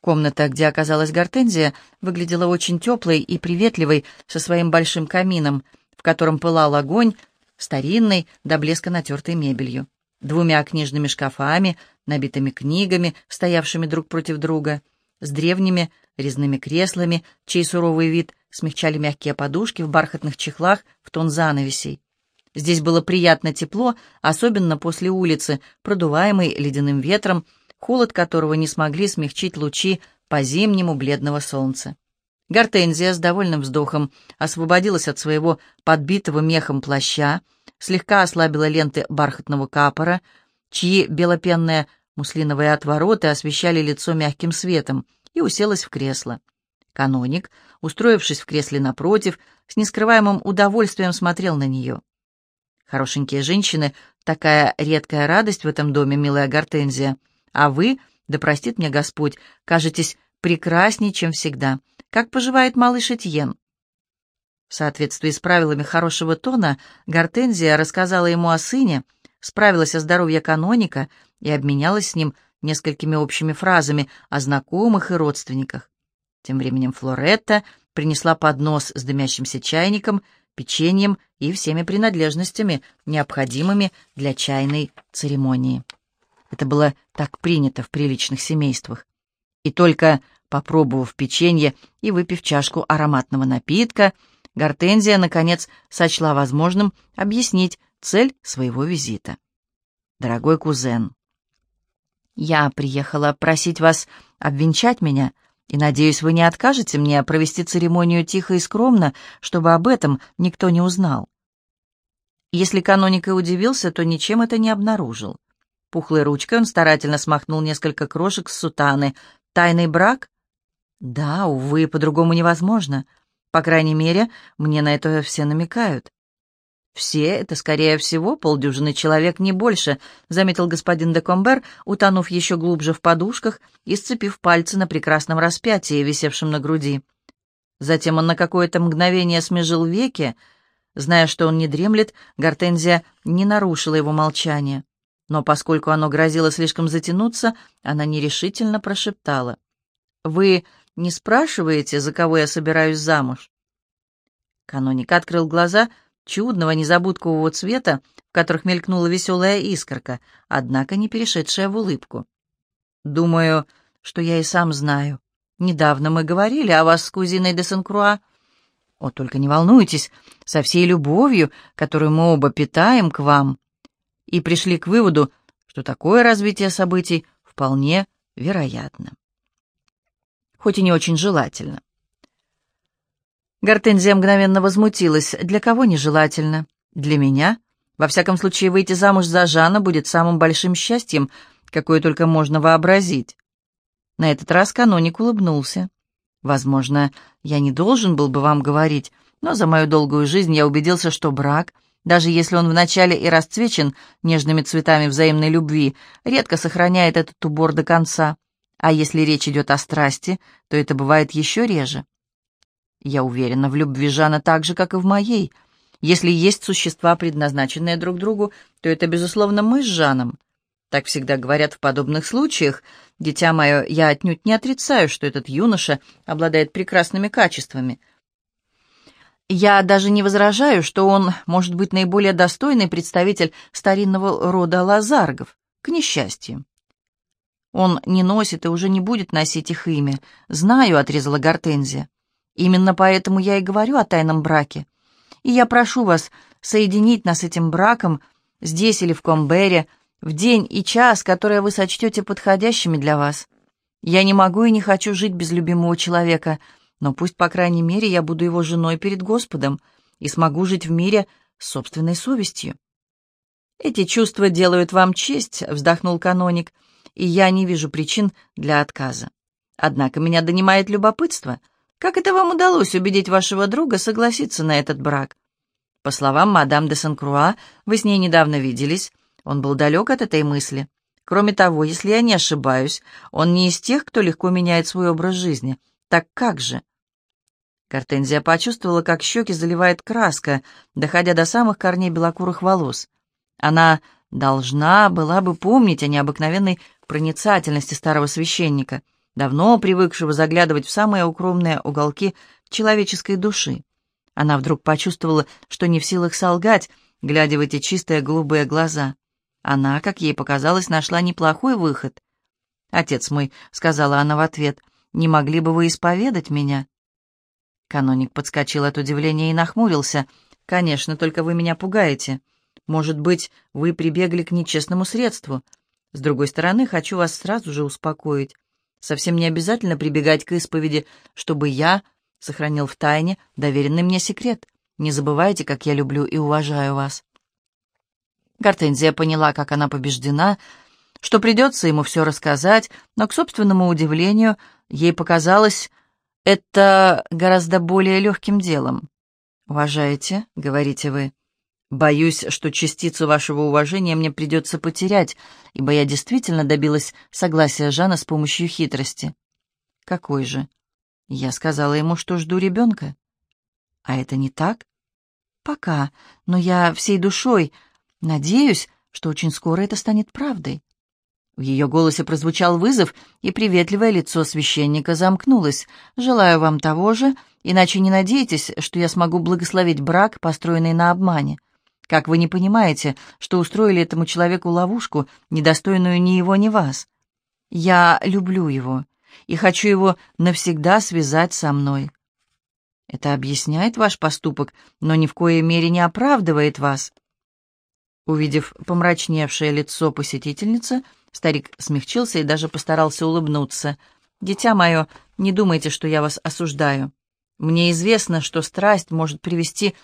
Комната, где оказалась Гортензия, выглядела очень теплой и приветливой со своим большим камином, в котором пылал огонь, старинной, до блеска натертой мебелью, двумя книжными шкафами, набитыми книгами, стоявшими друг против друга, с древними резными креслами, чей суровый вид смягчали мягкие подушки в бархатных чехлах в тон занавесей. Здесь было приятно тепло, особенно после улицы, продуваемой ледяным ветром, холод которого не смогли смягчить лучи по-зимнему бледного солнца. Гортензия с довольным вздохом освободилась от своего подбитого мехом плаща, слегка ослабила ленты бархатного капора, чьи белопенные муслиновые отвороты освещали лицо мягким светом, и уселась в кресло. Каноник, устроившись в кресле напротив, с нескрываемым удовольствием смотрел на нее. Хорошенькие женщины — такая редкая радость в этом доме, милая Гортензия. А вы, да простит мне Господь, кажетесь прекрасней, чем всегда. Как поживает малыш Этьен?» В соответствии с правилами хорошего тона, Гортензия рассказала ему о сыне, справилась о здоровье каноника и обменялась с ним несколькими общими фразами о знакомых и родственниках. Тем временем Флоретта принесла поднос с дымящимся чайником, печеньем и всеми принадлежностями, необходимыми для чайной церемонии. Это было так принято в приличных семействах. И только попробовав печенье и выпив чашку ароматного напитка, Гортензия, наконец, сочла возможным объяснить цель своего визита. «Дорогой кузен, я приехала просить вас обвенчать меня, и, надеюсь, вы не откажете мне провести церемонию тихо и скромно, чтобы об этом никто не узнал». Если каноник и удивился, то ничем это не обнаружил. Пухлой ручкой он старательно смахнул несколько крошек с сутаны. «Тайный брак?» «Да, увы, по-другому невозможно. По крайней мере, мне на это все намекают». «Все — это, скорее всего, полдюжины человек, не больше», — заметил господин де Комбер, утонув еще глубже в подушках и сцепив пальцы на прекрасном распятии, висевшем на груди. Затем он на какое-то мгновение смежил веки. Зная, что он не дремлет, Гортензия не нарушила его молчание но поскольку оно грозило слишком затянуться, она нерешительно прошептала. «Вы не спрашиваете, за кого я собираюсь замуж?» Каноник открыл глаза чудного незабудкового цвета, в которых мелькнула веселая искорка, однако не перешедшая в улыбку. «Думаю, что я и сам знаю. Недавно мы говорили о вас с кузиной де Сен-Круа. О, только не волнуйтесь, со всей любовью, которую мы оба питаем к вам, и пришли к выводу, что такое развитие событий вполне вероятно. Хоть и не очень желательно. Гортензия мгновенно возмутилась. «Для кого нежелательно? Для меня? Во всяком случае, выйти замуж за Жана будет самым большим счастьем, какое только можно вообразить». На этот раз каноник улыбнулся. «Возможно, я не должен был бы вам говорить, но за мою долгую жизнь я убедился, что брак — даже если он вначале и расцвечен нежными цветами взаимной любви, редко сохраняет этот убор до конца. А если речь идет о страсти, то это бывает еще реже. Я уверена в любви Жана так же, как и в моей. Если есть существа, предназначенные друг другу, то это, безусловно, мы с Жаном. Так всегда говорят в подобных случаях. Дитя мое, я отнюдь не отрицаю, что этот юноша обладает прекрасными качествами — я даже не возражаю, что он может быть наиболее достойный представитель старинного рода лазаргов, к несчастью. Он не носит и уже не будет носить их имя. Знаю, — отрезала Гортензия. Именно поэтому я и говорю о тайном браке. И я прошу вас соединить нас этим браком здесь или в Комбере, в день и час, которые вы сочтете подходящими для вас. Я не могу и не хочу жить без любимого человека — но пусть, по крайней мере, я буду его женой перед Господом и смогу жить в мире с собственной совестью. «Эти чувства делают вам честь», — вздохнул каноник, «и я не вижу причин для отказа. Однако меня донимает любопытство. Как это вам удалось убедить вашего друга согласиться на этот брак? По словам мадам де Сан-Круа, вы с ней недавно виделись. Он был далек от этой мысли. Кроме того, если я не ошибаюсь, он не из тех, кто легко меняет свой образ жизни. Так как же? Гортензия почувствовала, как щеки заливает краска, доходя до самых корней белокурых волос. Она должна была бы помнить о необыкновенной проницательности старого священника, давно привыкшего заглядывать в самые укромные уголки человеческой души. Она вдруг почувствовала, что не в силах солгать, глядя в эти чистые голубые глаза. Она, как ей показалось, нашла неплохой выход. «Отец мой», — сказала она в ответ, — «не могли бы вы исповедать меня?» Каноник подскочил от удивления и нахмурился. «Конечно, только вы меня пугаете. Может быть, вы прибегли к нечестному средству. С другой стороны, хочу вас сразу же успокоить. Совсем не обязательно прибегать к исповеди, чтобы я сохранил в тайне доверенный мне секрет. Не забывайте, как я люблю и уважаю вас». Гортензия поняла, как она побеждена, что придется ему все рассказать, но, к собственному удивлению, ей показалось это гораздо более легким делом. «Уважаете?» — говорите вы. «Боюсь, что частицу вашего уважения мне придется потерять, ибо я действительно добилась согласия Жана с помощью хитрости». «Какой же?» Я сказала ему, что жду ребенка. «А это не так?» «Пока, но я всей душой надеюсь, что очень скоро это станет правдой». В ее голосе прозвучал вызов, и приветливое лицо священника замкнулось. «Желаю вам того же, иначе не надейтесь, что я смогу благословить брак, построенный на обмане. Как вы не понимаете, что устроили этому человеку ловушку, недостойную ни его, ни вас? Я люблю его и хочу его навсегда связать со мной. Это объясняет ваш поступок, но ни в коей мере не оправдывает вас». Увидев помрачневшее лицо посетительницы, Старик смягчился и даже постарался улыбнуться. «Дитя мое, не думайте, что я вас осуждаю. Мне известно, что страсть может привести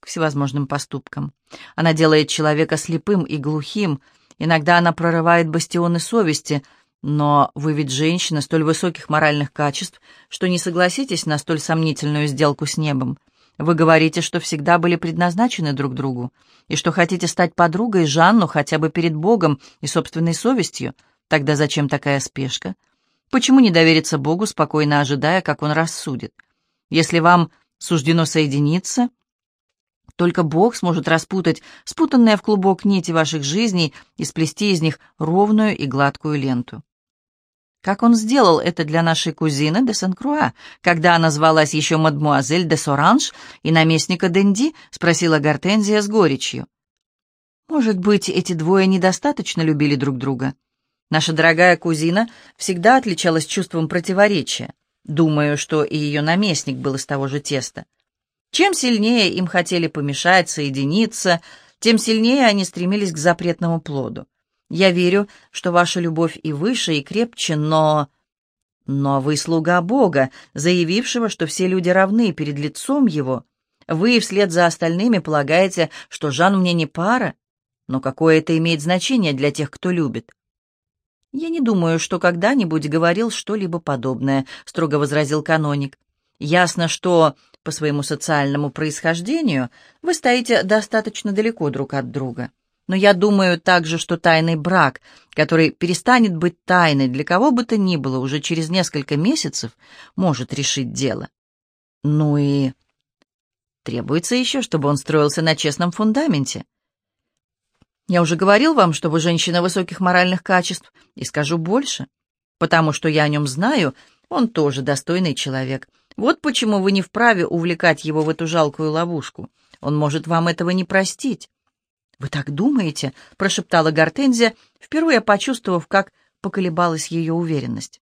к всевозможным поступкам. Она делает человека слепым и глухим, иногда она прорывает бастионы совести, но вы ведь женщина столь высоких моральных качеств, что не согласитесь на столь сомнительную сделку с небом. Вы говорите, что всегда были предназначены друг другу, и что хотите стать подругой Жанну хотя бы перед Богом и собственной совестью. Тогда зачем такая спешка? Почему не довериться Богу, спокойно ожидая, как Он рассудит? Если вам суждено соединиться, только Бог сможет распутать спутанные в клубок нити ваших жизней и сплести из них ровную и гладкую ленту. Как он сделал это для нашей кузины де Сен-Круа, когда она звалась еще мадмуазель де Соранж и наместника Денди, спросила Гортензия с горечью. Может быть, эти двое недостаточно любили друг друга? Наша дорогая кузина всегда отличалась чувством противоречия. Думаю, что и ее наместник был из того же теста. Чем сильнее им хотели помешать, соединиться, тем сильнее они стремились к запретному плоду. Я верю, что ваша любовь и выше, и крепче, но... Но вы слуга Бога, заявившего, что все люди равны перед лицом Его. Вы вслед за остальными полагаете, что Жан мне не пара? Но какое это имеет значение для тех, кто любит? Я не думаю, что когда-нибудь говорил что-либо подобное, строго возразил каноник. Ясно, что по своему социальному происхождению вы стоите достаточно далеко друг от друга. Но я думаю также, что тайный брак, который перестанет быть тайной для кого бы то ни было уже через несколько месяцев, может решить дело. Ну и требуется еще, чтобы он строился на честном фундаменте. Я уже говорил вам, что вы женщина высоких моральных качеств, и скажу больше. Потому что я о нем знаю, он тоже достойный человек. Вот почему вы не вправе увлекать его в эту жалкую ловушку. Он может вам этого не простить. «Вы так думаете?» — прошептала Гортензия, впервые почувствовав, как поколебалась ее уверенность.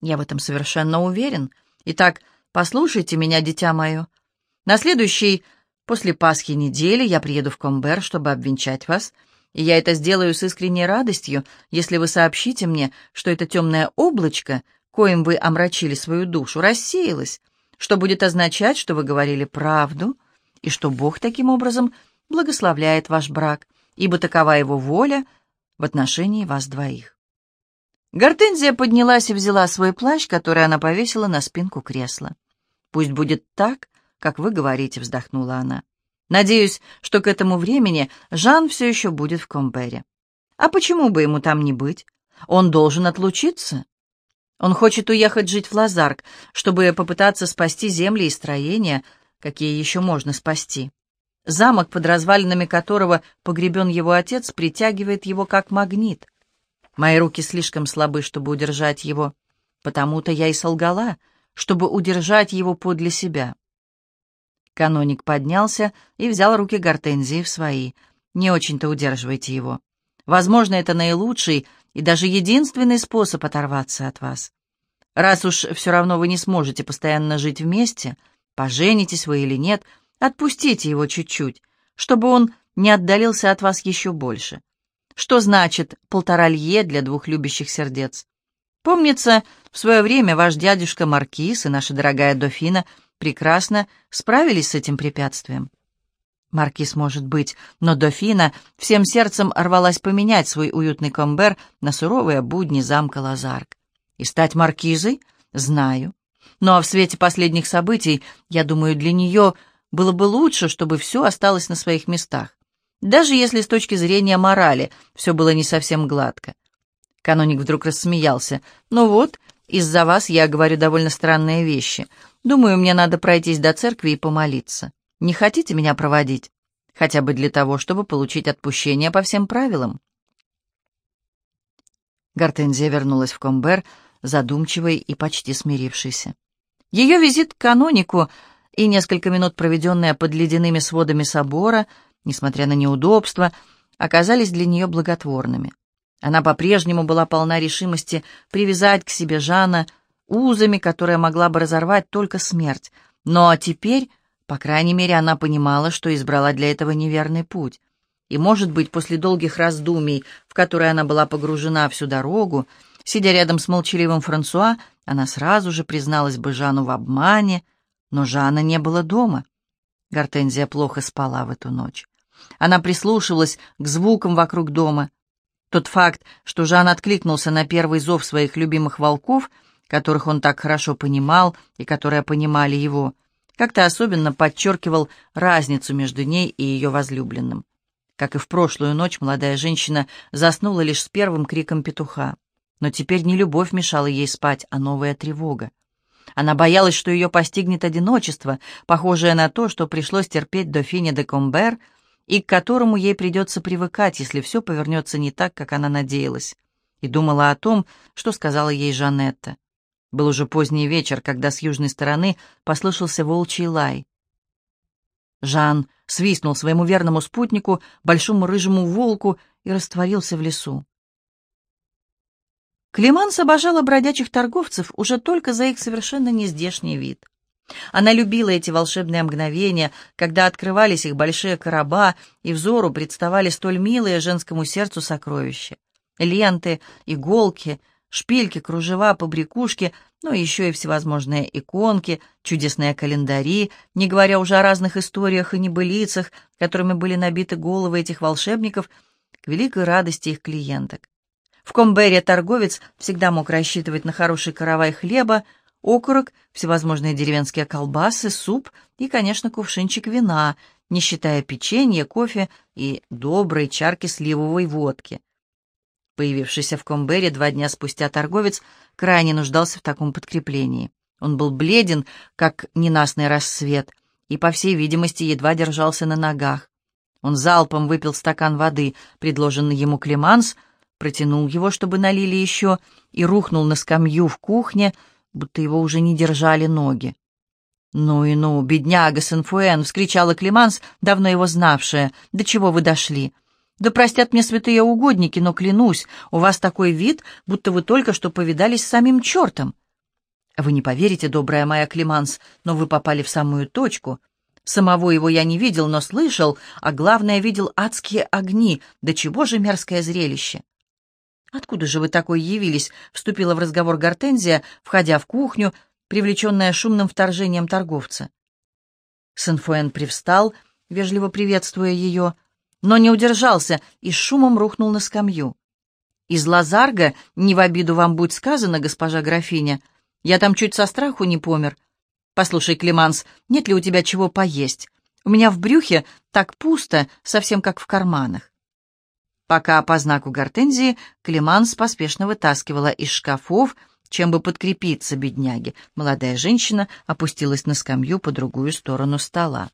«Я в этом совершенно уверен. Итак, послушайте меня, дитя мое. На следующей, после Пасхи недели, я приеду в Комбер, чтобы обвенчать вас, и я это сделаю с искренней радостью, если вы сообщите мне, что это темное облачко, коим вы омрачили свою душу, рассеялось, что будет означать, что вы говорили правду, и что Бог таким образом благословляет ваш брак, ибо такова его воля в отношении вас двоих. Гортензия поднялась и взяла свой плащ, который она повесила на спинку кресла. «Пусть будет так, как вы говорите», — вздохнула она. «Надеюсь, что к этому времени Жан все еще будет в Комбере. А почему бы ему там не быть? Он должен отлучиться. Он хочет уехать жить в Лазарк, чтобы попытаться спасти земли и строения, какие еще можно спасти. Замок, под развалинами которого погребен его отец, притягивает его как магнит. Мои руки слишком слабы, чтобы удержать его. Потому-то я и солгала, чтобы удержать его подле себя. Каноник поднялся и взял руки Гортензии в свои. «Не очень-то удерживайте его. Возможно, это наилучший и даже единственный способ оторваться от вас. Раз уж все равно вы не сможете постоянно жить вместе, поженитесь вы или нет, отпустите его чуть-чуть, чтобы он не отдалился от вас еще больше. Что значит полтора лье для двух любящих сердец? Помнится, в свое время ваш дядюшка Маркиз и наша дорогая дофина прекрасно справились с этим препятствием. Маркиз может быть, но дофина всем сердцем рвалась поменять свой уютный комбер на суровые будни замка Лазарк. И стать маркизой? Знаю. Но в свете последних событий, я думаю, для нее было бы лучше, чтобы все осталось на своих местах. Даже если с точки зрения морали все было не совсем гладко. Каноник вдруг рассмеялся. «Ну вот, из-за вас я говорю довольно странные вещи. Думаю, мне надо пройтись до церкви и помолиться. Не хотите меня проводить? Хотя бы для того, чтобы получить отпущение по всем правилам». Гортензия вернулась в Комбер, задумчивой и почти смирившейся. Ее визит к канонику и несколько минут, проведенные под ледяными сводами собора, несмотря на неудобства, оказались для нее благотворными. Она по-прежнему была полна решимости привязать к себе Жана узами, которые могла бы разорвать только смерть. Но теперь, по крайней мере, она понимала, что избрала для этого неверный путь. И, может быть, после долгих раздумий, в которые она была погружена всю дорогу, сидя рядом с молчаливым Франсуа, она сразу же призналась бы Жану в обмане, но Жана не было дома. Гортензия плохо спала в эту ночь. Она прислушивалась к звукам вокруг дома. Тот факт, что Жан откликнулся на первый зов своих любимых волков, которых он так хорошо понимал и которые понимали его, как-то особенно подчеркивал разницу между ней и ее возлюбленным. Как и в прошлую ночь, молодая женщина заснула лишь с первым криком петуха. Но теперь не любовь мешала ей спать, а новая тревога. Она боялась, что ее постигнет одиночество, похожее на то, что пришлось терпеть дофине де Комбер — и к которому ей придется привыкать, если все повернется не так, как она надеялась, и думала о том, что сказала ей Жанетта. Был уже поздний вечер, когда с южной стороны послышался волчий лай. Жан свистнул своему верному спутнику, большому рыжему волку, и растворился в лесу. Климанс обожала бродячих торговцев уже только за их совершенно нездешний вид. Она любила эти волшебные мгновения, когда открывались их большие короба, и взору представали столь милые женскому сердцу сокровища. Ленты, иголки, шпильки, кружева, побрякушки, ну еще и всевозможные иконки, чудесные календари, не говоря уже о разных историях и небылицах, которыми были набиты головы этих волшебников, к великой радости их клиенток. В Комбере торговец всегда мог рассчитывать на хороший каравай хлеба, окорок, всевозможные деревенские колбасы, суп и, конечно, кувшинчик вина, не считая печенья, кофе и доброй чарки сливовой водки. Появившийся в Комбере два дня спустя торговец крайне нуждался в таком подкреплении. Он был бледен, как ненастный рассвет, и, по всей видимости, едва держался на ногах. Он залпом выпил стакан воды, предложенный ему Клеманс, протянул его, чтобы налили еще, и рухнул на скамью в кухне, будто его уже не держали ноги. «Ну и ну, бедняга Сен-Фуэн!» — вскричала Климанс, давно его знавшая. «До чего вы дошли?» «Да простят мне святые угодники, но клянусь, у вас такой вид, будто вы только что повидались с самим чертом». «Вы не поверите, добрая моя Климанс, но вы попали в самую точку. Самого его я не видел, но слышал, а главное, видел адские огни. Да чего же мерзкое зрелище!» «Откуда же вы такой явились?» — вступила в разговор Гортензия, входя в кухню, привлеченная шумным вторжением торговца. Сен-Фуэн привстал, вежливо приветствуя ее, но не удержался и с шумом рухнул на скамью. «Из Лазарга, не в обиду вам будь сказано, госпожа графиня, я там чуть со страху не помер. Послушай, Климанс, нет ли у тебя чего поесть? У меня в брюхе так пусто, совсем как в карманах пока по знаку гортензии Клеманс поспешно вытаскивала из шкафов, чем бы подкрепиться бедняге. Молодая женщина опустилась на скамью по другую сторону стола.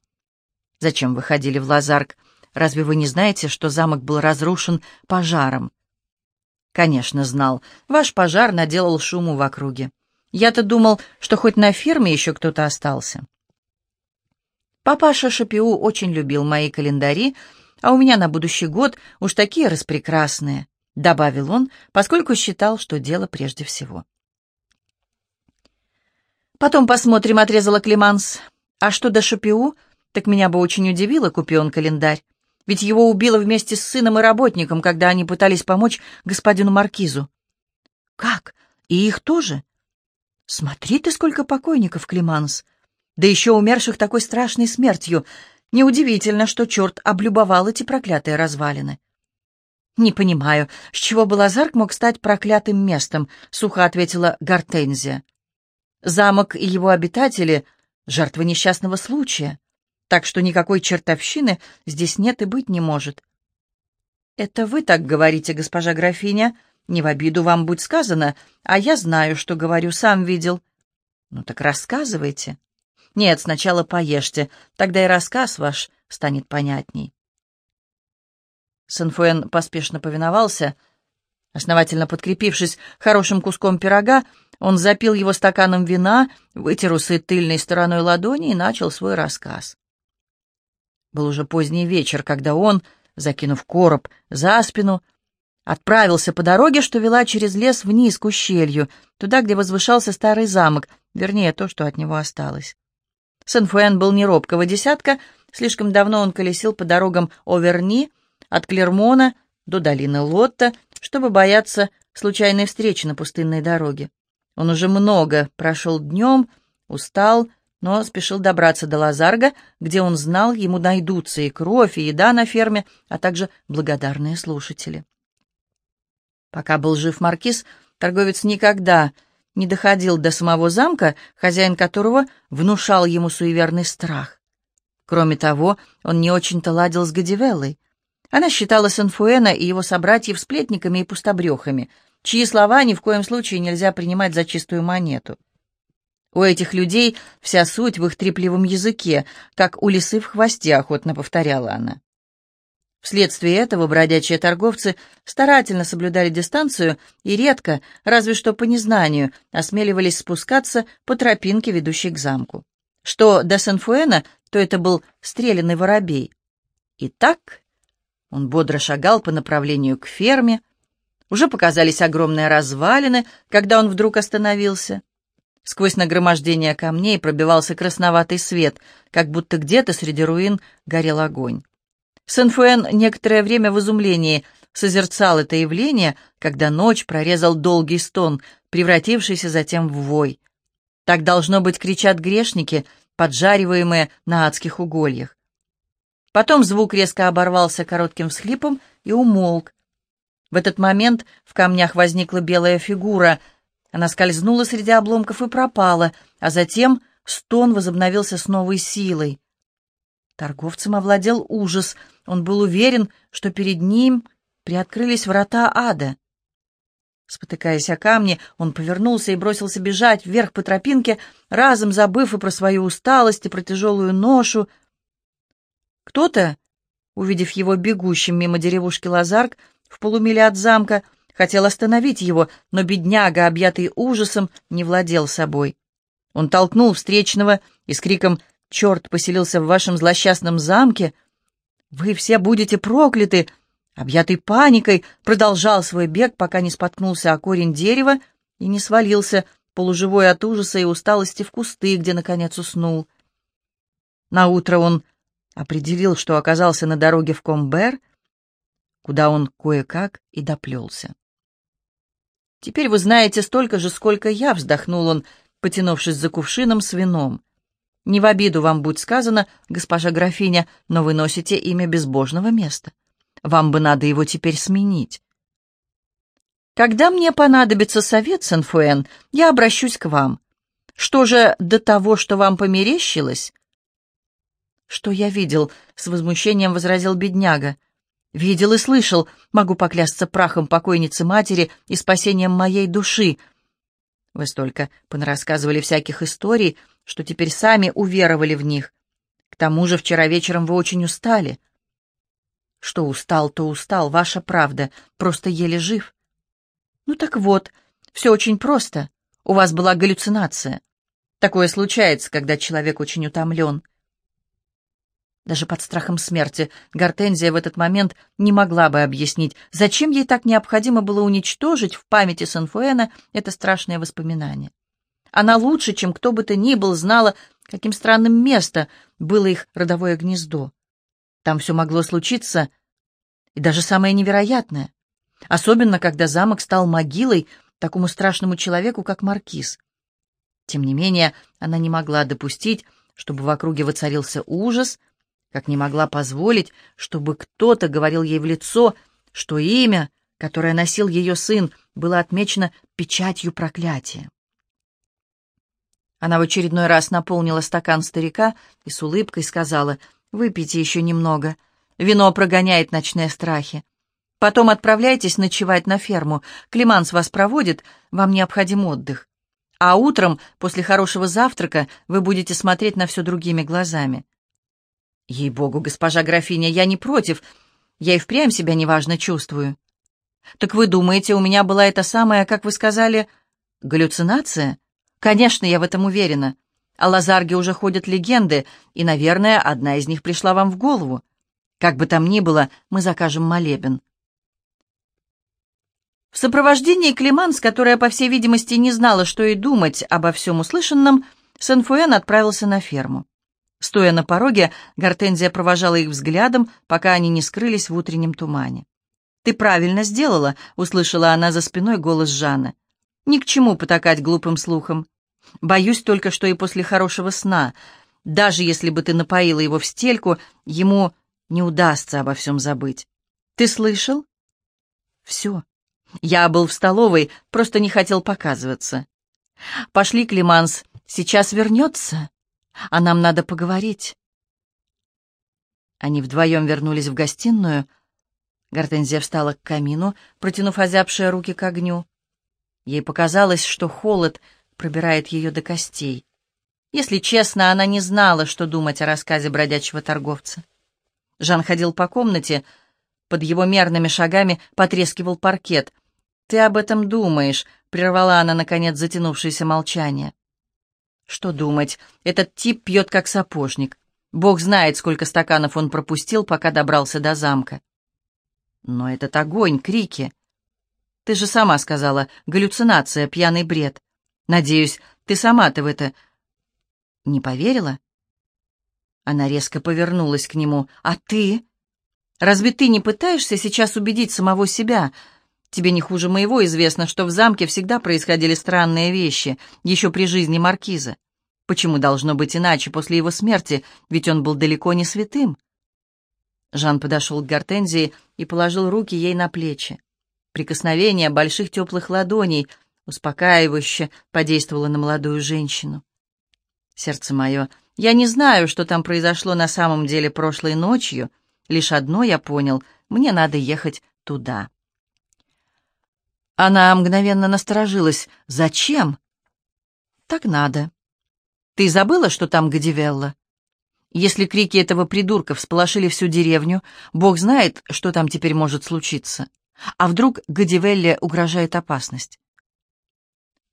«Зачем вы ходили в Лазарк? Разве вы не знаете, что замок был разрушен пожаром?» «Конечно, знал. Ваш пожар наделал шуму в округе. Я-то думал, что хоть на ферме еще кто-то остался. Папаша Шапиу очень любил мои календари, а у меня на будущий год уж такие распрекрасные, — добавил он, поскольку считал, что дело прежде всего. «Потом посмотрим», — отрезала Климанс. «А что до Шапиу, так меня бы очень удивило, купи он календарь. Ведь его убило вместе с сыном и работником, когда они пытались помочь господину Маркизу». «Как? И их тоже?» «Смотри ты, сколько покойников, Климанс! Да еще умерших такой страшной смертью! Неудивительно, что черт облюбовал эти проклятые развалины». «Не понимаю, с чего бы Лазарк мог стать проклятым местом?» — сухо ответила Гортензия. «Замок и его обитатели — жертвы несчастного случая, так что никакой чертовщины здесь нет и быть не может». «Это вы так говорите, госпожа графиня?» Не в обиду вам будь сказано, а я знаю, что говорю, сам видел. Ну так рассказывайте. Нет, сначала поешьте, тогда и рассказ ваш станет понятней. Сэнфуэн поспешно повиновался. Основательно подкрепившись хорошим куском пирога, он запил его стаканом вина, вытер усы тыльной стороной ладони и начал свой рассказ. Был уже поздний вечер, когда он, закинув короб за спину, Отправился по дороге, что вела через лес вниз к ущелью, туда, где возвышался старый замок, вернее, то, что от него осталось. Сен-Фуэн был не робкого десятка, слишком давно он колесил по дорогам Оверни, от Клермона до долины Лотта, чтобы бояться случайной встречи на пустынной дороге. Он уже много прошел днем, устал, но спешил добраться до Лазарга, где он знал, ему найдутся и кровь, и еда на ферме, а также благодарные слушатели. Пока был жив маркиз, торговец никогда не доходил до самого замка, хозяин которого внушал ему суеверный страх. Кроме того, он не очень-то ладил с Гадивеллой. Она считала Сен-Фуэна и его собратьев сплетниками и пустобрехами, чьи слова ни в коем случае нельзя принимать за чистую монету. У этих людей вся суть в их трепливом языке, как у лисы в хвосте, охотно повторяла она. Вследствие этого бродячие торговцы старательно соблюдали дистанцию и редко, разве что по незнанию, осмеливались спускаться по тропинке, ведущей к замку. Что до Сен-Фуэна, то это был стрелянный воробей. Итак, он бодро шагал по направлению к ферме. Уже показались огромные развалины, когда он вдруг остановился. Сквозь нагромождение камней пробивался красноватый свет, как будто где-то среди руин горел огонь. Сен-Фуэн некоторое время в изумлении созерцал это явление, когда ночь прорезал долгий стон, превратившийся затем в вой. Так, должно быть, кричат грешники, поджариваемые на адских угольях. Потом звук резко оборвался коротким всхлипом и умолк. В этот момент в камнях возникла белая фигура. Она скользнула среди обломков и пропала, а затем стон возобновился с новой силой. Торговцем овладел ужас. Он был уверен, что перед ним приоткрылись врата ада. Спотыкаясь о камни, он повернулся и бросился бежать вверх по тропинке, разом забыв и про свою усталость, и про тяжелую ношу. Кто-то, увидев его бегущим мимо деревушки Лазарк в полумиле от замка, хотел остановить его, но бедняга, объятый ужасом, не владел собой. Он толкнул встречного и с криком черт поселился в вашем злосчастном замке, вы все будете прокляты!» Объятый паникой, продолжал свой бег, пока не споткнулся о корень дерева и не свалился, полуживой от ужаса и усталости, в кусты, где, наконец, уснул. Наутро он определил, что оказался на дороге в Комбер, куда он кое-как и доплелся. «Теперь вы знаете столько же, сколько я», — вздохнул он, потянувшись за кувшином с вином. Не в обиду вам будь сказано, госпожа графиня, но вы носите имя безбожного места. Вам бы надо его теперь сменить. Когда мне понадобится совет, Сен-Фуэн, я обращусь к вам. Что же до того, что вам померещилось? Что я видел, с возмущением возразил бедняга. Видел и слышал, могу поклясться прахом покойницы матери и спасением моей души. Вы столько понарассказывали всяких историй, что теперь сами уверовали в них. К тому же вчера вечером вы очень устали. Что устал, то устал, ваша правда, просто еле жив. Ну так вот, все очень просто. У вас была галлюцинация. Такое случается, когда человек очень утомлен. Даже под страхом смерти Гортензия в этот момент не могла бы объяснить, зачем ей так необходимо было уничтожить в памяти Санфуэна это страшное воспоминание. Она лучше, чем кто бы то ни был, знала, каким странным место было их родовое гнездо. Там все могло случиться, и даже самое невероятное. Особенно, когда замок стал могилой такому страшному человеку, как Маркиз. Тем не менее, она не могла допустить, чтобы в округе воцарился ужас, как не могла позволить, чтобы кто-то говорил ей в лицо, что имя, которое носил ее сын, было отмечено печатью проклятия. Она в очередной раз наполнила стакан старика и с улыбкой сказала, «Выпейте еще немного. Вино прогоняет ночные страхи. Потом отправляйтесь ночевать на ферму. Климанс вас проводит, вам необходим отдых. А утром, после хорошего завтрака, вы будете смотреть на все другими глазами». «Ей-богу, госпожа графиня, я не против. Я и впрямь себя неважно чувствую». «Так вы думаете, у меня была эта самая, как вы сказали, галлюцинация?» Конечно, я в этом уверена. О Лазарге уже ходят легенды, и, наверное, одна из них пришла вам в голову. Как бы там ни было, мы закажем молебен. В сопровождении Климанс, которая, по всей видимости, не знала, что и думать обо всем услышанном, Сен-Фуэн отправился на ферму. Стоя на пороге, Гортензия провожала их взглядом, пока они не скрылись в утреннем тумане. «Ты правильно сделала», — услышала она за спиной голос Жанны. Ни к чему потакать глупым слухам. Боюсь только, что и после хорошего сна, даже если бы ты напоила его в стельку, ему не удастся обо всем забыть. Ты слышал? Все. Я был в столовой, просто не хотел показываться. Пошли, Климанс, сейчас вернется, а нам надо поговорить. Они вдвоем вернулись в гостиную. Гортензия встала к камину, протянув озябшие руки к огню. Ей показалось, что холод пробирает ее до костей. Если честно, она не знала, что думать о рассказе бродячего торговца. Жан ходил по комнате, под его мерными шагами потрескивал паркет. «Ты об этом думаешь», — прервала она, наконец, затянувшееся молчание. «Что думать? Этот тип пьет как сапожник. Бог знает, сколько стаканов он пропустил, пока добрался до замка». «Но этот огонь, крики...» Ты же сама сказала, галлюцинация, пьяный бред. Надеюсь, ты сама-то в это не поверила?» Она резко повернулась к нему. «А ты? Разве ты не пытаешься сейчас убедить самого себя? Тебе не хуже моего известно, что в замке всегда происходили странные вещи, еще при жизни маркиза. Почему должно быть иначе после его смерти, ведь он был далеко не святым?» Жан подошел к Гортензии и положил руки ей на плечи. Прикосновение больших теплых ладоней успокаивающе подействовало на молодую женщину. Сердце мое, я не знаю, что там произошло на самом деле прошлой ночью. Лишь одно я понял — мне надо ехать туда. Она мгновенно насторожилась. «Зачем?» «Так надо. Ты забыла, что там Гадивелла? Если крики этого придурка всполошили всю деревню, бог знает, что там теперь может случиться. А вдруг Гадивелле угрожает опасность?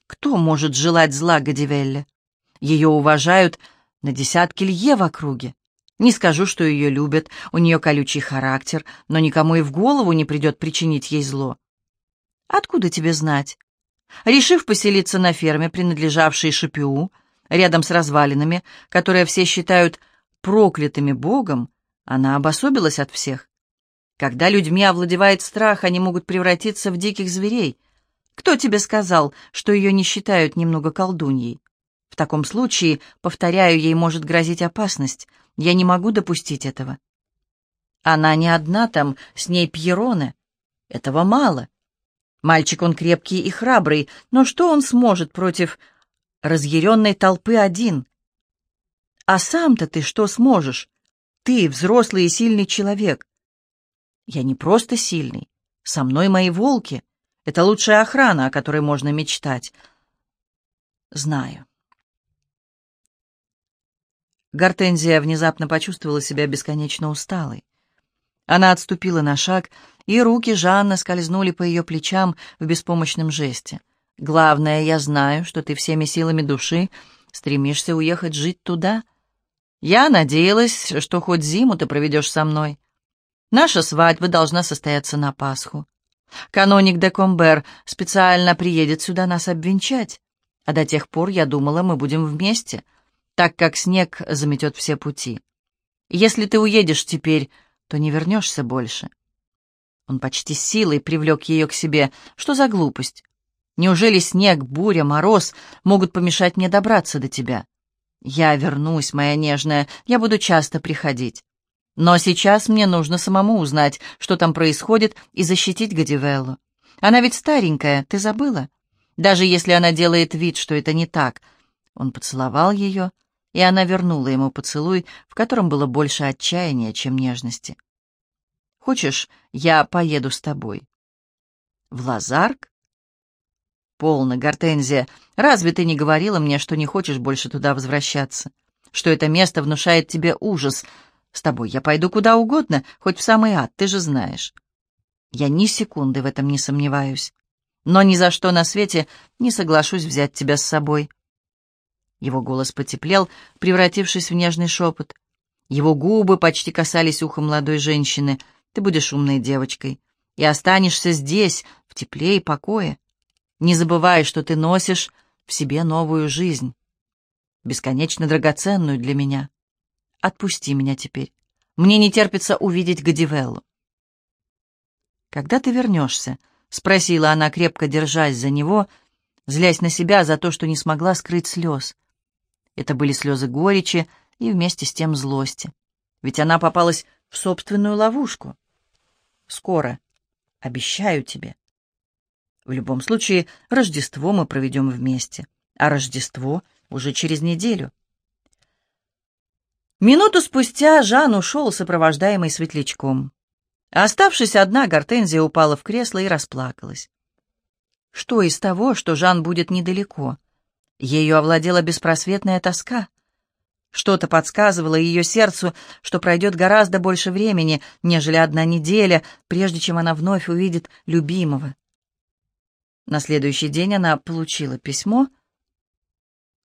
Кто может желать зла Гадивелле? Ее уважают на десятки лье в округе. Не скажу, что ее любят, у нее колючий характер, но никому и в голову не придет причинить ей зло. Откуда тебе знать? Решив поселиться на ферме, принадлежавшей Шапиу, рядом с развалинами, которые все считают проклятыми Богом, она обособилась от всех. Когда людьми овладевает страх, они могут превратиться в диких зверей. Кто тебе сказал, что ее не считают немного колдуньей? В таком случае, повторяю, ей может грозить опасность. Я не могу допустить этого. Она не одна там, с ней Пьероне. Этого мало. Мальчик он крепкий и храбрый, но что он сможет против разъяренной толпы один? А сам-то ты что сможешь? Ты взрослый и сильный человек. Я не просто сильный. Со мной мои волки. Это лучшая охрана, о которой можно мечтать. Знаю. Гортензия внезапно почувствовала себя бесконечно усталой. Она отступила на шаг, и руки Жанны скользнули по ее плечам в беспомощном жесте. Главное, я знаю, что ты всеми силами души стремишься уехать жить туда. Я надеялась, что хоть зиму ты проведешь со мной. Наша свадьба должна состояться на Пасху. Каноник де Комбер специально приедет сюда нас обвенчать, а до тех пор, я думала, мы будем вместе, так как снег заметет все пути. Если ты уедешь теперь, то не вернешься больше. Он почти силой привлек ее к себе. Что за глупость? Неужели снег, буря, мороз могут помешать мне добраться до тебя? Я вернусь, моя нежная, я буду часто приходить. Но сейчас мне нужно самому узнать, что там происходит, и защитить Гадивеллу. Она ведь старенькая, ты забыла? Даже если она делает вид, что это не так. Он поцеловал ее, и она вернула ему поцелуй, в котором было больше отчаяния, чем нежности. «Хочешь, я поеду с тобой?» «В Лазарк?» «Полно, Гортензия. Разве ты не говорила мне, что не хочешь больше туда возвращаться? Что это место внушает тебе ужас? С тобой я пойду куда угодно, хоть в самый ад, ты же знаешь». «Я ни секунды в этом не сомневаюсь. Но ни за что на свете не соглашусь взять тебя с собой». Его голос потеплел, превратившись в нежный шепот. Его губы почти касались уха молодой женщины. «Ты будешь умной девочкой и останешься здесь, в тепле и покое. Не забывай, что ты носишь в себе новую жизнь, бесконечно драгоценную для меня. Отпусти меня теперь. Мне не терпится увидеть Гадивеллу. «Когда ты вернешься?» — спросила она, крепко держась за него, злясь на себя за то, что не смогла скрыть слез. Это были слезы горечи и вместе с тем злости. Ведь она попалась в собственную ловушку. «Скоро. Обещаю тебе». В любом случае, Рождество мы проведем вместе, а Рождество уже через неделю. Минуту спустя Жан ушел, сопровождаемый светлячком. Оставшись одна, Гортензия упала в кресло и расплакалась. Что из того, что Жан будет недалеко? Ею овладела беспросветная тоска. Что-то подсказывало ее сердцу, что пройдет гораздо больше времени, нежели одна неделя, прежде чем она вновь увидит любимого. На следующий день она получила письмо,